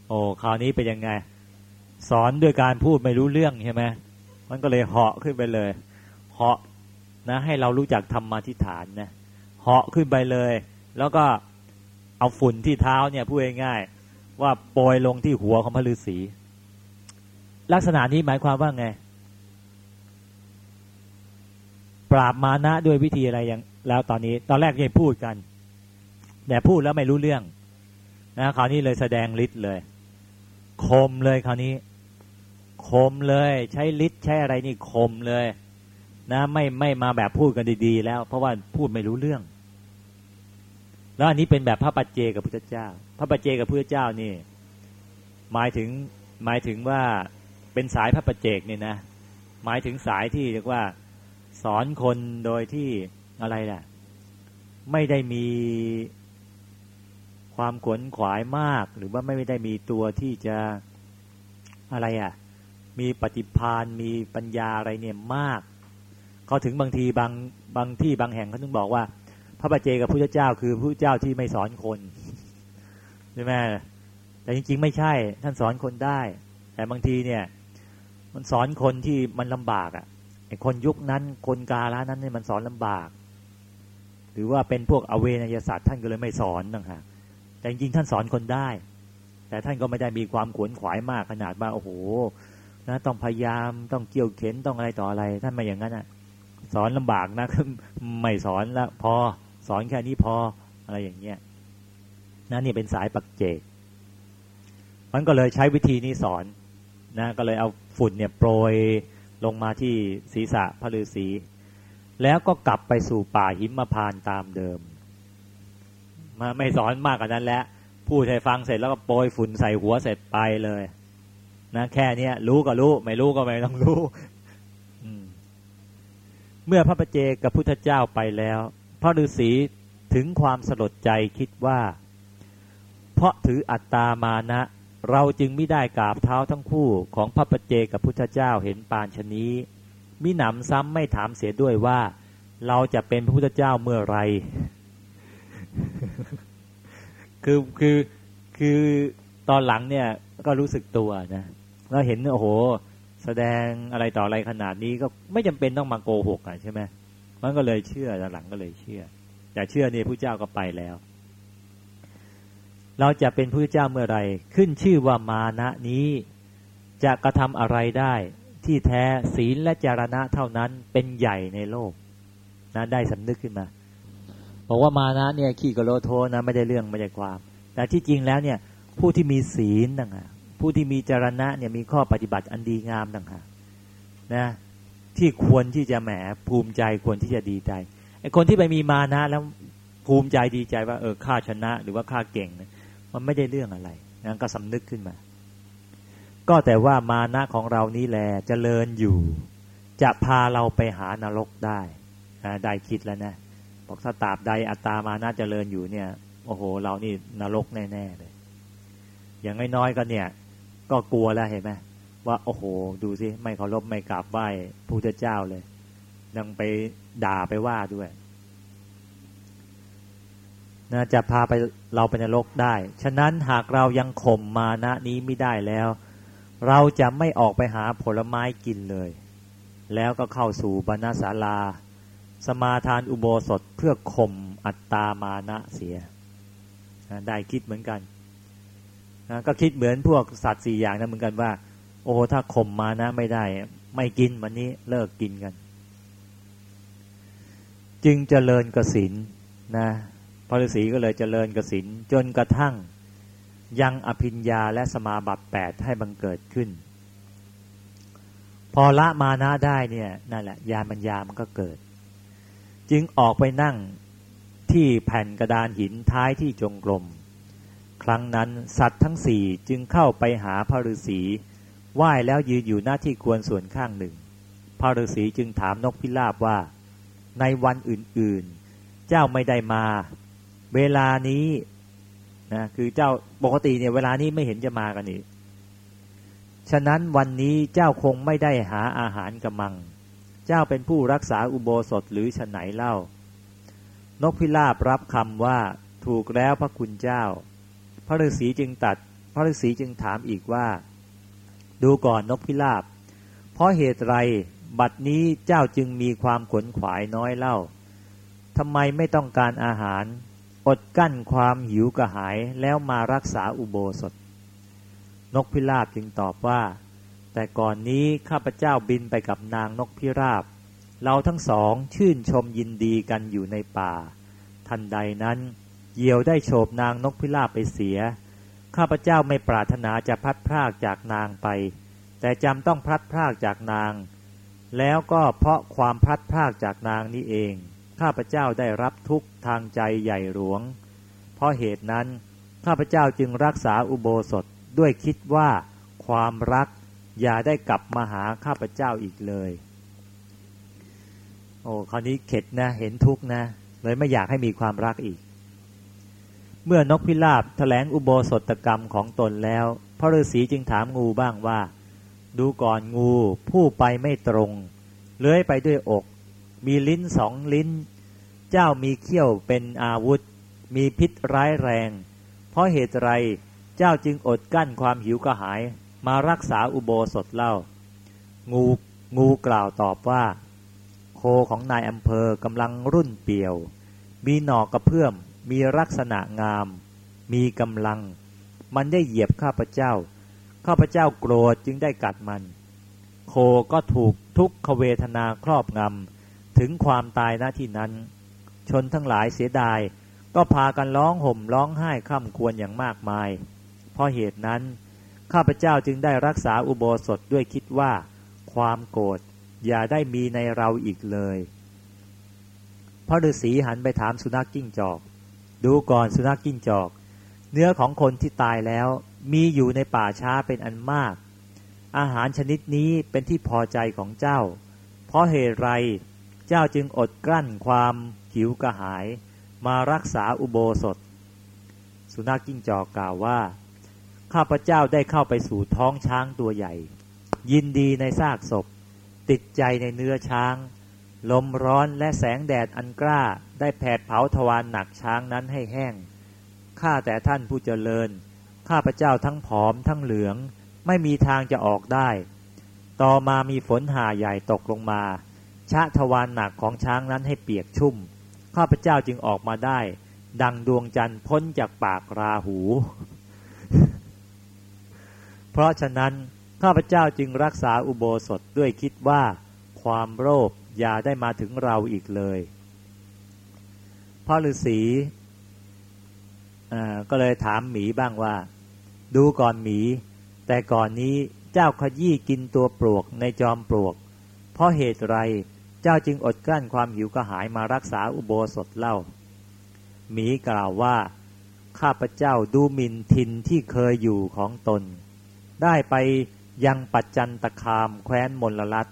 โอ้คราวนี้เป็นยังไง สอนด้วยการพูดไม่รู้เรื่องใช่ไหมมันก็เลยเหาะขึ้นไปเลยเหาะนะ ให้เรารู้จักธรรมาทิฏฐานนะเหาะขึ้นไปเลย แล้วก็เอาฝุ่นที่เท้าเนี่ยพูดง่ายๆว่าโปรยลงที่หัวของพระฤาษี ลักษณะนี้หมายความว่าไง ปราบมานะด้วยวิธีอะไรอย่างแล้วตอนนี้ ตอนแรกยังพูดกัน แต่พูดแล้วไม่รู้เรื่องนะคราวนี้เลยแสดงฤทธิ์เลย คมเลยคราวนี้ คมเลย ใช้ฤทธิ์ใช้อะไรนี่คมเลย นะ ไม่ไม่มาแบบพูดกันดีๆ แล้ว เพราะว่าพูดไม่รู้เรื่อง แล้วอันนี้เป็นแบบพระปัจเจกับพุทธเจ้า พระปัจเจกับพุทธเจ้านี่ หมายถึงหมายถึงว่า เป็นสายพระปัจเจกเนี่ยนะหมายถึงสายที่เรียกว่าสอนคนโดยที่อะไรล่ะ ไม่ได้มีความขวนขวายมาก หรือว่าไม่ได้มีตัวที่จะอะไรอะ มีปฏิพานมีปัญญาอะไรเนี่ยมาก เขาถึงบางทีบางบางที่บางแห่งเขาถึงบอกว่า พระปัจเจกับพระเจ้า คือพระเจ้าที่ไม่สอนคนใช่ไหมแต่จริงๆ ไม่ใช่ ท่านสอนคนได้ แต่บางทีเนี่ย มันสอนคนที่มันลำบากอะ่ะไอ้คนยุคนั้นคนกาลนั้นเนี่ยมันสอนลำบาก หรือว่าเป็นพวกอเวนยศาสตร์ท่านก็เลยไม่สอนนะฮะแต่จริงท่านสอนคนได้ แต่ท่านก็ไม่ได้มีความขวนขวายมากขนาดว่าโอ้โหนะต้องพยายามต้องเกี่ยวเข็นต้องอะไรต่ออะไร ท่านไม่อย่างนั้นอะสอนลำบากนะไม่สอนละพอสอนแค่นี้พออะไรอย่างเงี้ยนะนี่เป็นสายปักเจกมันก็เลยใช้วิธีนี้สอน นะก็เลยเอาฝุ่นเนี่ยโปรยลงมาที่ศีรษะพระฤาษีแล้วก็กลับไปสู่ป่าหิมพานตามเดิม มาไม่สอนมากกว่านั้นแล้วพูดให้ฟังเสร็จแล้วก็โปรยฝุ่นใส่หัวเสร็จไปเลยนะแค่นี้รู้ก็รู้ ไม่รู้ก็ไม่ต้องรู้เมื่อพระประเจกับพุทธเจ้าไปแล้ว พระฤาษีถึงความสลดใจคิดว่า เพราะถืออัตตามานะ เราจึงไม่ได้กราบเท้าทั้งคู่ของพระปเจกับพุทธเจ้าเห็นปานชนี้มิหนำซ้ำไม่ถามเสียด้วยว่า เราจะเป็นพระพุทธเจ้าเมื่อไร คือคือคือตอนหลังเนี่ยก็รู้สึกตัวนะแล้วเห็นโอ้โห แสดงอะไรต่ออะไรขนาดนี้ก็ไม่จำเป็นต้องมาโกหกอะใช่ไหมมันก็เลยเชื่อหลังก็เลยเชื่อ แต่เชื่อนี่พระเจ้าก็ไปแล้ว เราจะเป็นพระเจ้าเมื่อไรขึ้นชื่อว่ามานะนี้ จะกระทำอะไรได้ที่แท้ศีลและจารณะเท่านั้นเป็นใหญ่ในโลกนะได้สำนึกขึ้นมา บอกว่ามานะเนี่ยขี่กโลโทนะไม่ได้เรื่องไม่ได้ความ แต่ที่จริงแล้วเนี่ยผู้ที่มีศีลต่างหากผู้ที่มีจรณะเนี่ยมีข้อปฏิบัติอันดีงามต่างหากนะที่ควรที่จะแหมภูมิใจควรที่จะดีใจไอ้คนที่ไปมีมานะแล้วภูมิใจดีใจว่าเออข้าชนะ หรือว่าข้าเก่ง มันไม่ได้เรื่องอะไรนั่นก็สำนึกขึ้นมา ก็แต่ว่ามานะของเรานี้แหละจเจริญอยู่ จะพาเราไปหานรกได้ได้คิดแล้วนะบอกถ้าตราบใดอัตตามานะเจริญอยู่เนี่ย โอ้โห เรานี่นรกแน่ๆเลย อย่างน้อยๆก็เนี่ย ก็กลัวแล้วเห็นไหมว่าโอ้โห ดูสิไม่เคารพไม่กราบไหว้พระเจ้าเลยยังไปด่าไปว่าด้วย นะจะพาไปเราไปนรกได้ ฉะนั้นหากเรายังข่มมานะนี้ไม่ได้แล้ว เราจะไม่ออกไปหาผลไม้กินเลย แล้วก็เข้าสู่บรรณาศาลา สมาทานอุโบสถเพื่อข่มอัตตามานะเสียได้คิดเหมือนกันนะก็คิดเหมือนพวกสัตว์สี่อย่างนะเหมือนกันว่า โอ้ถ้าข่มมานะไม่ได้ ไม่กินวันนี้เลิกกินกัน จึงเจริญกสินนะ ฤาษีก็เลยเจริญกสินจนกระทั่งยังอภิญญาและสมาบัติแปดให้บังเกิดขึ้น พอละมานะได้เนี่ยนั่นแหละยามัญญามันก็เกิด จึงออกไปนั่งที่แผ่นกระดานหินท้ายที่จงกรมครั้งนั้นสัตว์ทั้งสี่จึงเข้าไปหาพระฤาษีไหว้แล้วยืนอยู่หน้าที่ควรส่วนข้างหนึ่ง พระฤาษีจึงถามนกพิราบว่า ในวันอื่นๆ เจ้าไม่ได้มา เวลานี้นะคือเจ้าปกติเนี่ยเวลานี้ไม่เห็นจะมากันนี่ฉะนั้นวันนี้เจ้าคงไม่ได้หาอาหารกำมัง เจ้าเป็นผู้รักษาอุโบสถหรือฉไหนเล่า นกพิราบรับคำว่าถูกแล้วพระคุณเจ้า พระฤาษีจึงตัด พระฤาษีจึงถามอีกว่า ดูก่อนนกพิราบ เพราะเหตุไรบัดนี้เจ้าจึงมีความขนขวายน้อยเล่าทำไมไม่ต้องการอาหาร อดกั้นความหิวกระหายแล้วมารักษาอุโบสถ นกพิราบจึงตอบว่า แต่ก่อนนี้ข้าพเจ้าบินไปกับนางนกพิราบ เราทั้งสองชื่นชมยินดีกันอยู่ในป่า ทันใดนั้นเหยี่ยวได้โฉบนางนกพิราบไปเสีย ข้าพเจ้าไม่ปรารถนาจะพัดพรากจากนางไป แต่จำต้องพัดพรากจากนาง แล้วก็เพราะความพัดพรากจากนางนี้เอง ข้าพเจ้าได้รับทุกทางใจใหญ่หลวง เพราะเหตุนั้น ข้าพเจ้าจึงรักษาอุโบสถด้วยคิดว่า ความรักอย่าได้กลับมาหาข้าพเจ้าอีกเลย โอ้คราวนี้เข็ดนะเห็นทุกนะ เลยไม่อยากให้มีความรักอีก เมื่อนกพิราบแถลงอุโบสถกรรมของตนแล้วพระฤาษีจึงถามงูบ้างว่า ดูก่อนงูผู้ไปไม่ตรง เลื้อยไปด้วยอก มีลิ้นสองลิ้น เจ้ามีเขี้ยวเป็นอาวุธ มีพิษร้ายแรง เพราะเหตุไรเจ้าจึงอดกั้นความหิวกระหาย มารักษาอุโบสถเล่า งูงูกล่าวตอบว่า โคของนายอำเภอกำลังรุ่นเปี่ยว มีหนอกกระเพื่อม มีลักษณะงาม มีกำลัง มันได้เหยียบข้าพเจ้า ข้าพเจ้าโกรธจึงได้กัดมัน โคก็ถูกทุกขเวทนาครอบงำ ถึงความตายหน้าที่นั้น ชนทั้งหลายเสียดาย ก็พากันร้องห่มร้องไห้ข้ามควรอย่างมากมาย เพราะเหตุนั้น ข้าพเจ้าจึงได้รักษาอุโบสถด้วยคิดว่า ความโกรธอย่าได้มีในเราอีกเลยพระฤาษีหันไปถามสุนัขกิ้งจอก ดูก่อนสุนัขกิ้งจอก เนื้อของคนที่ตายแล้วมีอยู่ในป่าช้าเป็นอันมาก อาหารชนิดนี้เป็นที่พอใจของเจ้า เพราะเหตุไร เจ้าจึงอดกลั้นความหิวกระหาย มารักษาอุโบสถ สุนัขกิ้งจอกกล่าวว่า ข้าพเจ้าได้เข้าไปสู่ท้องช้างตัวใหญ่ ยินดีในซากศพ ติดใจในเนื้อช้าง ลมร้อนและแสงแดดอันกล้าได้แผดเผาทวารหนักช้างนั้นให้แห้งข้าแต่ท่านผู้เจริญ ข้าพเจ้าทั้งผอมทั้งเหลือง ไม่มีทางจะออกได้ ต่อมามีฝนหาใหญ่ตกลงมา ชะทวารหนักของช้างนั้นให้เปียกชุ่ม ข้าพเจ้าจึงออกมาได้ ดังดวงจันทร์พ้นจากปากราหู เพราะฉะนั้นข้าพเจ้าจึงรักษาอุโบสถด้วยคิดว่า ความโลภอย่าได้มาถึงเราอีกเลยพ่อฤาษีก็เลยถามหมีบ้างว่า ดูก่อนหมี แต่ก่อนนี้เจ้าขยี้กินตัวปลวกในจอมปลวก เพราะเหตุไร เจ้าจึงอดกลั้นความหิวกระหายมารักษาอุโบสถเล่า หมีกล่าวว่า ข้าพเจ้าดูหมิ่นทินที่เคยอยู่ของตน ได้ไปยังปัจจันตคามแคว้นมลรัต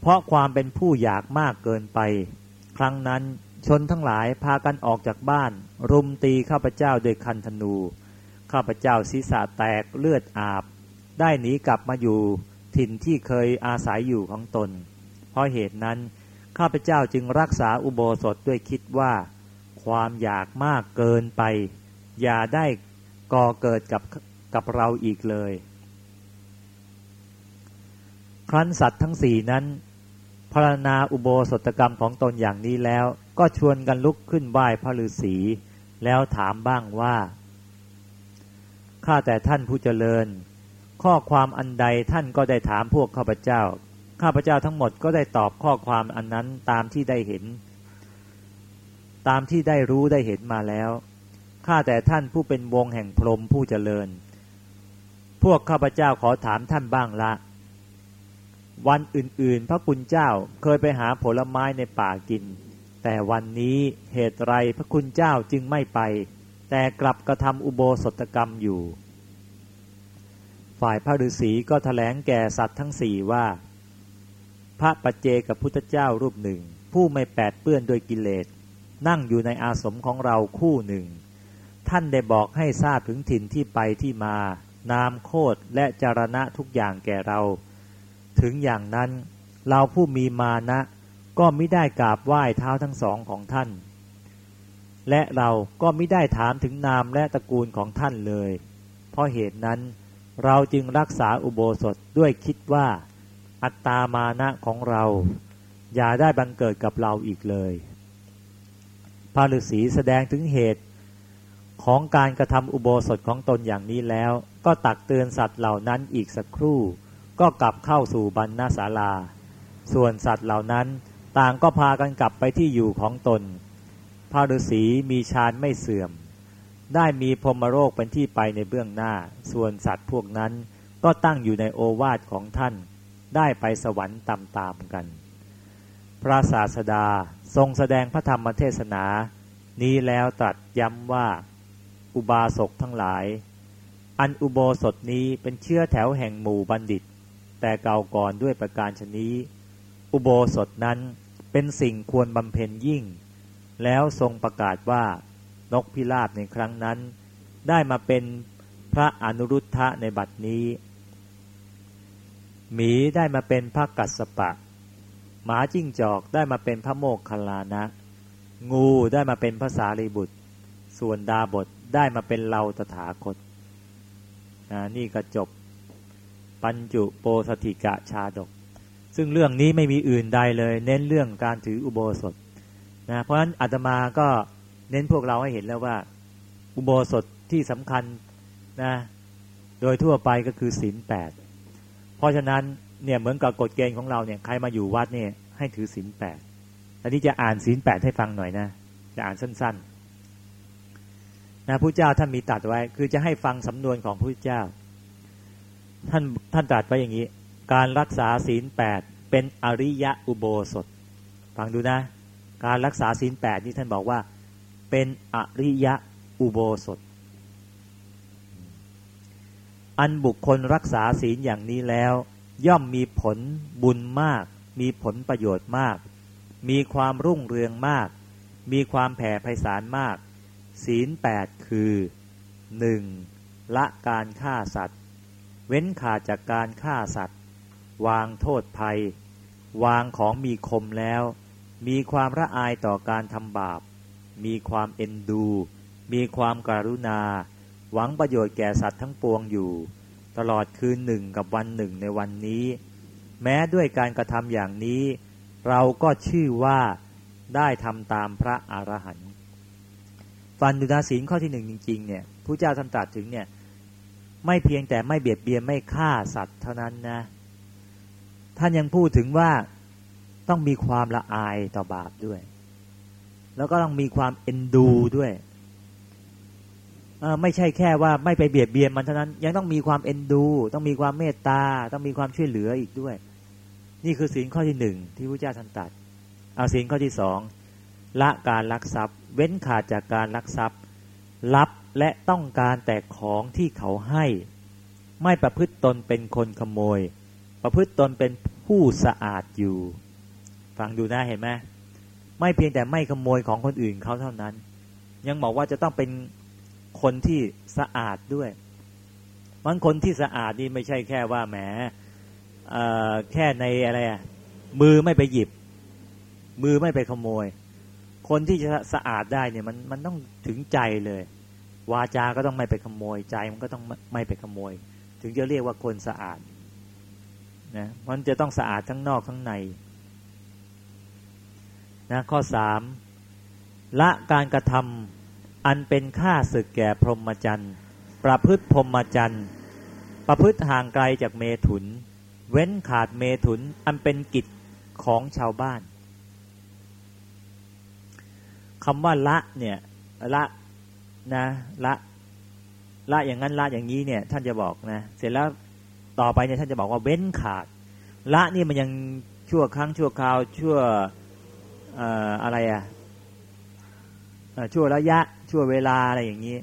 เพราะความเป็นผู้อยากมากเกินไป ครั้งนั้นชนทั้งหลายพากันออกจากบ้าน รุมตีข้าพเจ้าโดยคันธนู ข้าพเจ้าศีรษะแตกเลือดอาบ ได้หนีกลับมาอยู่ถิ่นที่เคยอาศัยอยู่ของตน เพราะเหตุนั้น ข้าพเจ้าจึงรักษาอุโบสถด้วยคิดว่า ความอยากมากเกินไป อย่าได้ก่อเกิดกับกับเราอีกเลย ครั้นสัตว์ทั้งสี่นั้นพรณาอุโบสถกรรมของตนอย่างนี้แล้ว ก็ชวนกันลุกขึ้นไหว้พระฤาษีแล้วถามบ้างว่าข้าแต่ท่านผู้เจริญ ข้อความอันใดท่านก็ได้ถามพวกข้าพเจ้า ข้าพเจ้าทั้งหมดก็ได้ตอบข้อความอันนั้นตามที่ได้เห็น ตามที่ได้รู้ได้เห็นมาแล้วข้าแต่ท่านผู้เป็นวงแห่งพรหมผู้เจริญ พวกข้าพเจ้าขอถามท่านบ้างละ วันอื่นๆ พระคุณเจ้าเคยไปหาผลไม้ในป่ากิน แต่วันนี้เหตุไรพระคุณเจ้าจึงไม่ไป แต่กลับกระทำอุโบสถกรรมอยู่ ฝ่ายพระฤาษีก็ถแถลงแก่สัตว์ทั้งสี่ว่า พระปัจเจกับพุทธเจ้ารูปหนึ่ง ผู้ไม่แปดเปื้อนโดยกิเลส นั่งอยู่ในอาสมของเราคู่หนึ่ง ท่านได้บอกให้ทราบถึงถิ่นที่ไปที่มา นามโคดและจารณะทุกอย่างแก่เรา ถึงอย่างนั้น เราผู้มีมานะ ก็ไม่ได้กราบไหว้เท้าทั้งสองของท่าน และเราก็ไม่ได้ถามถึงนามและตระกูลของท่านเลย เพราะเหตุนั้นเราจึงรักษาอุโบสถด้วยคิดว่า อัตตามานะของเรา อย่าได้บังเกิดกับเราอีกเลยพระฤาษีแสดงถึงเหตุของการกระทำอุโบสถของตนอย่างนี้แล้ว ก็ตักเตือนสัตว์เหล่านั้นอีกสักครู่ ก็กลับเข้าสู่บรรณศาลา ส่วนสัตว์เหล่านั้นต่างก็พากันกลับไปที่อยู่ของตนพระฤาษีมีฌานไม่เสื่อม ได้มีพรมโรคเป็นที่ไปในเบื้องหน้า ส่วนสัตว์พวกนั้นก็ตั้งอยู่ในโอวาทของท่าน ได้ไปสวรรค์ตามๆกัน พระศาสดาทรงแสดงพระธรรมเทศนา นี้แล้วตรัสย้ำว่า อุบาสกทั้งหลาย อันอุโบสถนี้เป็นเชื้อแถวแห่งหมู่บัณฑิต แต่เก่าก่อนด้วยประการชนี้ อุโบสถนั้นเป็นสิ่งควรบำเพ็ญยิ่ง แล้วทรงประกาศว่านกพิราบในครั้งนั้น ได้มาเป็นพระอนุรุทธะในบัดนี้ หมีได้มาเป็นพระกัสสปะ หมาจิ้งจอกได้มาเป็นพระโมกขลานะ งูได้มาเป็นพระสารีบุตร ส่วนดาบทได้มาเป็นเราตถาคตนี่ก็จบปัญจุโปสถิกะชาดก ซึ่งเรื่องนี้ไม่มีอื่นใดเลย เน้นเรื่องการถืออุโบสถนะเพราะฉะนั้นอาตมาก็เน้นพวกเราให้เห็นแล้วว่า อุโบสถที่สำคัญนะโดยทั่วไปก็คือศีลแปด ราะฉะนั้นเนี่ยเหมือนกับกฎเกณฑ์ของเราเนี่ยใครมาอยู่วัดเนี่ยให้ถือศีลแปดอันนี้จะอ่านศีลแปดให้ฟังหน่อยนะ จะอ่านสั้น ๆ นะพระเจ้าท่านมีตัดไว้ คือจะให้ฟังสำนวนของพระเจ้า ท่านท่านตรัสไว้อย่างนี้ การรักษาศีลแปดเป็นอริยะอุโบสถ ฟังดูนะ การรักษาศีลแปดนี่ท่านบอกว่า เป็นอริยะอุโบสถ อันบุคคลรักษาศีลอย่างนี้แล้ว ย่อมมีผลบุญมาก มีผลประโยชน์มาก มีความรุ่งเรืองมาก มีความแผ่ไพศาลมาก ศีลแปดคือหนึ่งละการฆ่าสัตว์ เว้นขาดจากการฆ่าสัตว์ วางโทษภัย วางของมีคมแล้ว มีความระอายต่อการทำบาป มีความเอ็นดู มีความการุณา หวังประโยชน์แก่สัตว์ทั้งปวงอยู่ ตลอดคืนหนึ่งกับวันหนึ่งในวันนี้ แม้ด้วยการกระทำอย่างนี้ เราก็ชื่อว่าได้ทำตามพระอรหันต์ฟันดูนาศีลข้อที่หนึ่งจริงๆเนี่ยผู้เจ้าท่านตรัสถึงเนี่ยไม่เพียงแต่ไม่เบียดเบียนไม่ฆ่าสัตว์เท่านั้นนะท่านยังพูดถึงว่าต้องมีความละอายต่อบาปด้วย แล้วก็ต้องมีความเอ็นดูด้วย ไม่ใช่แค่ว่าไม่ไปเบียดเบียนมันเท่านั้น ยังต้องมีความเอ็นดู ต้องมีความเมตตา ต้องมีความช่วยเหลืออีกด้วย นี่คือศีลข้อที่หนึ่งที่พระเจ้าท่านตัดเอาศีลข้อที่สองละการลักทรัพย์ เว้นขาดจากการลักทรัพย์ รับและต้องการแต่ของที่เขาให้ ไม่ประพฤติตนเป็นคนขโมย ประพฤติตนเป็นผู้สะอาดอยู่ ฟังดูนะเห็นไหมไม่เพียงแต่ไม่ขโมยของคนอื่นเขาเท่านั้น ยังบอกว่าจะต้องเป็น คนที่สะอาดด้วยบางคนที่สะอาดนี่ไม่ใช่แค่ว่าแหมแค่ในอะไรมือไม่ไปหยิบ มือไม่ไปขโมย คนที่จะสะอาดได้เนี่ยมันมันต้องถึงใจเลย วาจาก็ต้องไม่ไปขโมยใจมันก็ต้องไม่ไปขโมย ถึงจะเรียกว่าคนสะอาดนะมันจะต้องสะอาดทั้งนอกทั้งในนะข้อสามละการกระทำ อันเป็นค่าศึกแก่พรหมจรรย์ ประพฤติพรหมจรรย์ ประพฤติห่างไกลจากเมถุน เว้นขาดเมถุนอันเป็นกิจของชาวบ้าน คำว่าละเนี่ยละนะละละอย่างนั้นละอย่างนี้เนี่ย ท่านจะบอกนะ เสร็จแล้วต่อไปเนี่ยท่านจะบอกว่าเว้นขาด ละนี่มันยังชั่วครั้งชั่วคราวชั่วอะไรอะชั่วระยะ ชั่วเวลาอะไรอย่างนี้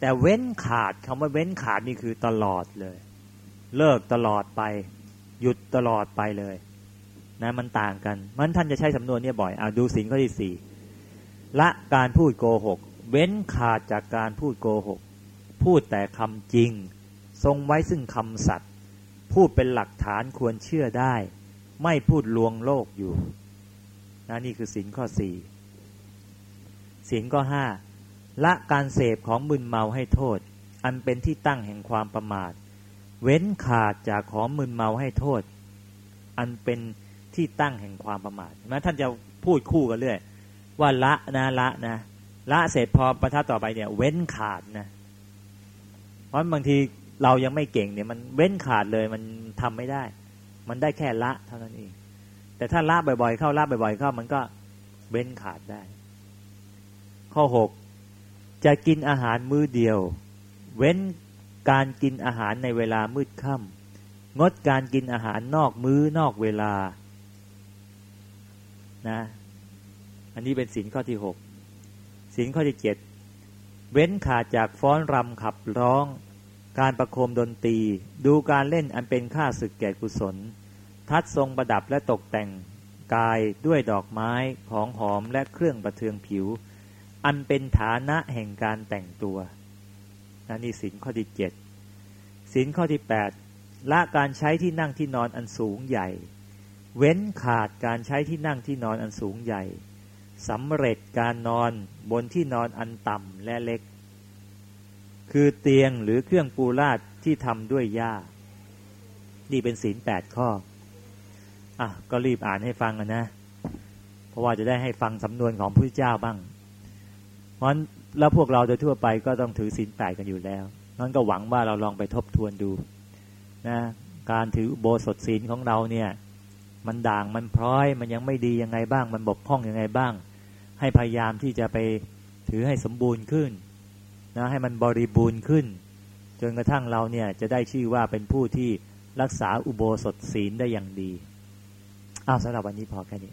แต่เว้นขาดคำว่าเว้นขาดนี่คือตลอดเลย เลิกตลอดไป หยุดตลอดไปเลยนะมันต่างกันมันท่านจะใช้สำนวนนี้บ่อยเอาดูสิ่งข้อที่สี่ละการพูดโกหก เว้นขาดจากการพูดโกหก พูดแต่คำจริง ทรงไว้ซึ่งคำสัตย์พูดเป็นหลักฐานควรเชื่อได้ ไม่พูดลวงโลกอยู่นะนี่คือสินข้อสี่สินข้อห้า ละการเสพของมึนเมาให้โทษ อันเป็นที่ตั้งแห่งความประมาท เว้นขาดจากของมึนเมาให้โทษ อันเป็นที่ตั้งแห่งความประมาทนะท่านจะพูดคู่กันเรื่อยว่าละนะละนะละเสร็จพอประทัดต่อไปเนี่ย เว้นขาดนะเพราะบางทีเรายังไม่เก่งเนี่ย มันเว้นขาดเลยมันทำไม่ได้ มันได้แค่ละเท่านั้นเอง แต่ถ้าละบ่อยๆ เข้าละบ่อยๆ เข้ามันก็เว้นขาดได้ ข้อหก จะกินอาหารมื้อเดียว เว้นการกินอาหารในเวลามืดค่ำงดการกินอาหารนอกมื้อนอกเวลานะอันนี้เป็นสินข้อที่หกสินข้อที่เจ็ดเว้นขาดจากฟ้อนรำขับร้อง การประโคมดนตรี ดูการเล่นอันเป็นค่าศึกแก่กุศล ทัดทรงประดับและตกแต่งกายด้วยดอกไม้ของหอมและเครื่องประเทืองผิว อันเป็นฐานะแห่งการแต่งตัวน,นี่สินข้อที่เจ็ดสินข้อที่แปดละการใช้ที่นั่งที่นอนอันสูงใหญ่ เว้นขาดการใช้ที่นั่งที่นอนอันสูงใหญ่สำเร็จการนอนบนที่นอนอันต่ำและเล็ก คือเตียงหรือเครื่องปูลาดที่ทำด้วยหญ้า นี่เป็นศีลแปดข้อ อะ ก็รีบอ่านให้ฟังกันนะ เพราะว่าจะได้ให้ฟังสำนวนของพระเจ้าบ้าง เพราะฉะแล้วพวกเราโดยทั่วไปก็ต้องถือศีลแปดกันอยู่แล้วนั้นก็หวังว่าเราลองไปทบทวนดูนะการถือโบสถศีลของเราเนี่ย มันด่างมันพร้อยมันยังไม่ดียังไงบ้าง มันบกพร่องยังไงบ้าง ใหให้พยายามที่จะไปถือให้สมบูรณ์ขึ้นนะให้มันบริบูรณ์ขึ้น จนกระทั่งเราเนี่ยจะได้ชื่อว่าเป็นผู้ที่รักษาอุโบสถศีลได้อย่างดีอ้าวสำหรับวันนี้พอแค่นี้